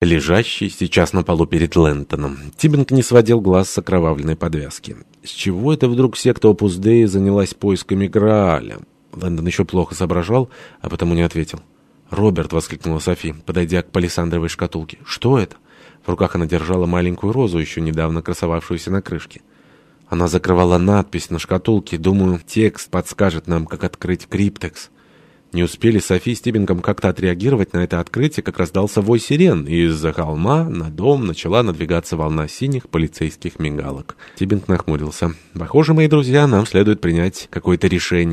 лежащий сейчас на полу перед Лэнтоном. Тибинг не сводил глаз с окровавленной подвязки. С чего это вдруг секта Опус Деи занялась поисками Грааля? Лэндон еще плохо соображал, а потому не ответил. «Роберт!» — воскликнула Софи, подойдя к палисандровой шкатулке. «Что это?» В руках она держала маленькую розу, еще недавно красовавшуюся на крышке. Она закрывала надпись на шкатулке. Думаю, текст подскажет нам, как открыть криптекс. Не успели Софи с Тибингом как-то отреагировать на это открытие, как раздался вой сирен, и из-за холма на дом начала надвигаться волна синих полицейских мигалок. Тибинг нахмурился. «Похоже, мои друзья, нам следует принять какое-то решение».